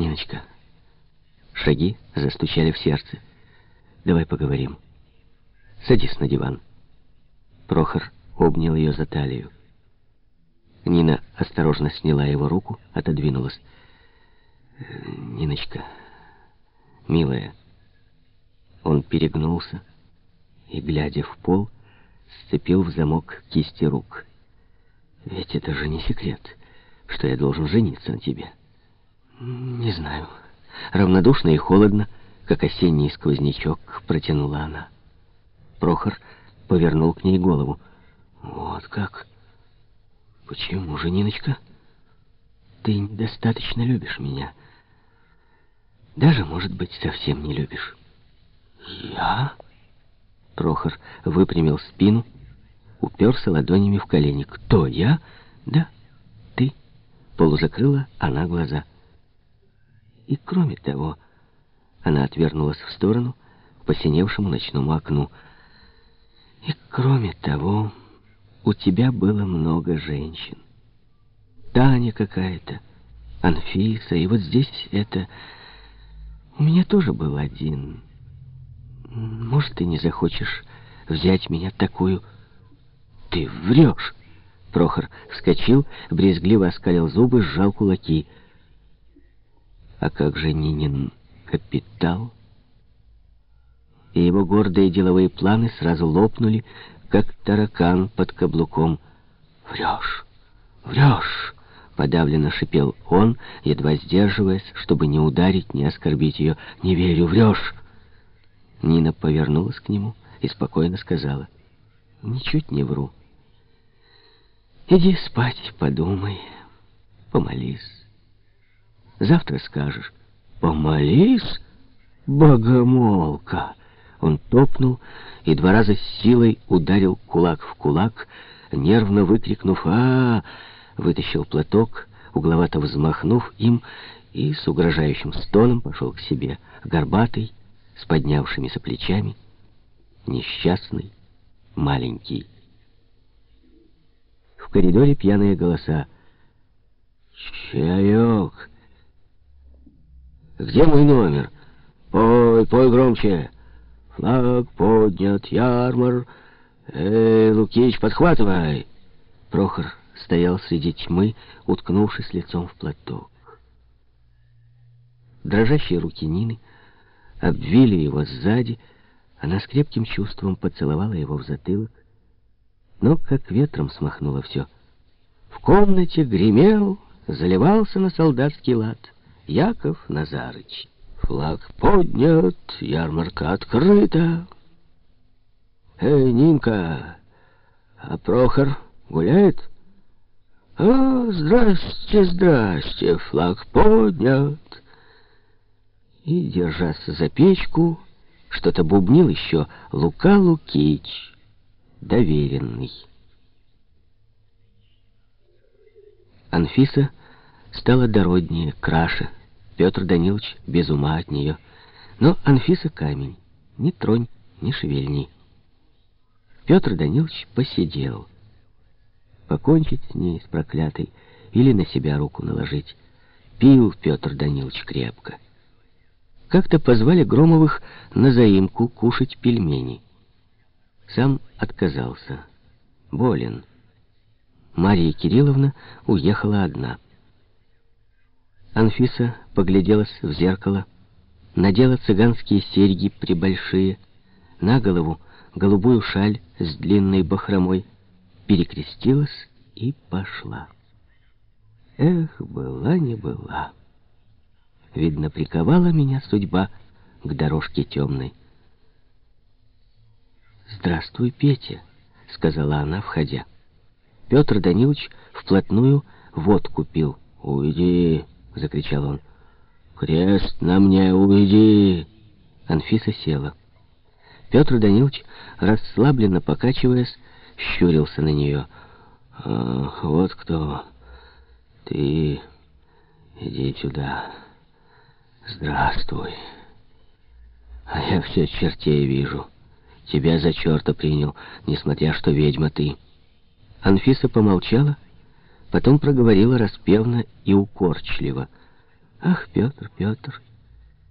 Ниночка, шаги застучали в сердце. Давай поговорим. Садись на диван. Прохор обнял ее за талию. Нина осторожно сняла его руку, отодвинулась. «Ниночка, милая». Он перегнулся и, глядя в пол, сцепил в замок кисти рук. «Ведь это же не секрет, что я должен жениться на тебе». «Не знаю». Равнодушно и холодно, как осенний сквознячок, протянула она. Прохор повернул к ней голову. «Вот как? Почему же, Ниночка? Ты недостаточно любишь меня. Даже, может быть, совсем не любишь». «Я?» Прохор выпрямил спину, уперся ладонями в колени. «Кто, я?» «Да, ты». Полузакрыла она глаза. И кроме того, она отвернулась в сторону к посиневшему ночному окну. И кроме того, у тебя было много женщин. Таня какая-то, Анфиса, и вот здесь это... У меня тоже был один. Может, ты не захочешь взять меня такую... Ты врешь! Прохор вскочил, брезгливо оскалил зубы, сжал кулаки. А как же Нинин капитал? И его гордые деловые планы сразу лопнули, как таракан под каблуком. «Врешь! Врешь!» — подавленно шипел он, едва сдерживаясь, чтобы не ударить, не оскорбить ее. «Не верю, врешь!» Нина повернулась к нему и спокойно сказала. «Ничуть не вру. Иди спать, подумай, помолись. Завтра скажешь. Помолись, богомолка!» Он топнул и два раза с силой ударил кулак в кулак, нервно выкрикнув а, -а, -а вытащил платок, угловато взмахнув им, и с угрожающим стоном пошел к себе, горбатый, с поднявшимися плечами, несчастный, маленький. В коридоре пьяные голоса. «Чаек! Где мой номер? Пой, пой громче!» Флаг поднят, ярмар. Эй, Лукич, подхватывай. Прохор стоял среди тьмы, уткнувшись лицом в платок. Дрожащие руки Нины обвили его сзади, она с крепким чувством поцеловала его в затылок, но как ветром смахнула все. В комнате гремел, заливался на солдатский лад Яков Назарыч. Флаг поднят, ярмарка открыта. Эй, Нинка, а Прохор гуляет? А, здрасте, здрасте, флаг поднят. И, держась за печку, что-то бубнил еще Лука Лукич, доверенный. Анфиса стала дороднее, краше, Петр Данилович без ума от нее. Но Анфиса камень. Не тронь, не шевельни. Петр Данилович посидел. Покончить с ней, с проклятой, или на себя руку наложить. Пил Петр Данилович крепко. Как-то позвали Громовых на заимку кушать пельмени. Сам отказался. Болен. Мария Кирилловна уехала одна. Анфиса погляделась в зеркало, надела цыганские серьги прибольшие, на голову голубую шаль с длинной бахромой, перекрестилась и пошла. Эх, была не была. Видно, приковала меня судьба к дорожке темной. «Здравствуй, Петя», — сказала она, входя. Петр Данилович вплотную водку пил. «Уйди», — закричал он. «Крест на мне, уйди!» Анфиса села. Петр Данилович, расслабленно покачиваясь, щурился на нее. «Ах, вот кто! Ты иди сюда. Здравствуй. А я все чертей вижу. Тебя за черта принял, несмотря что ведьма ты». Анфиса помолчала, потом проговорила распевно и укорчливо — Ах, Петр, Петр,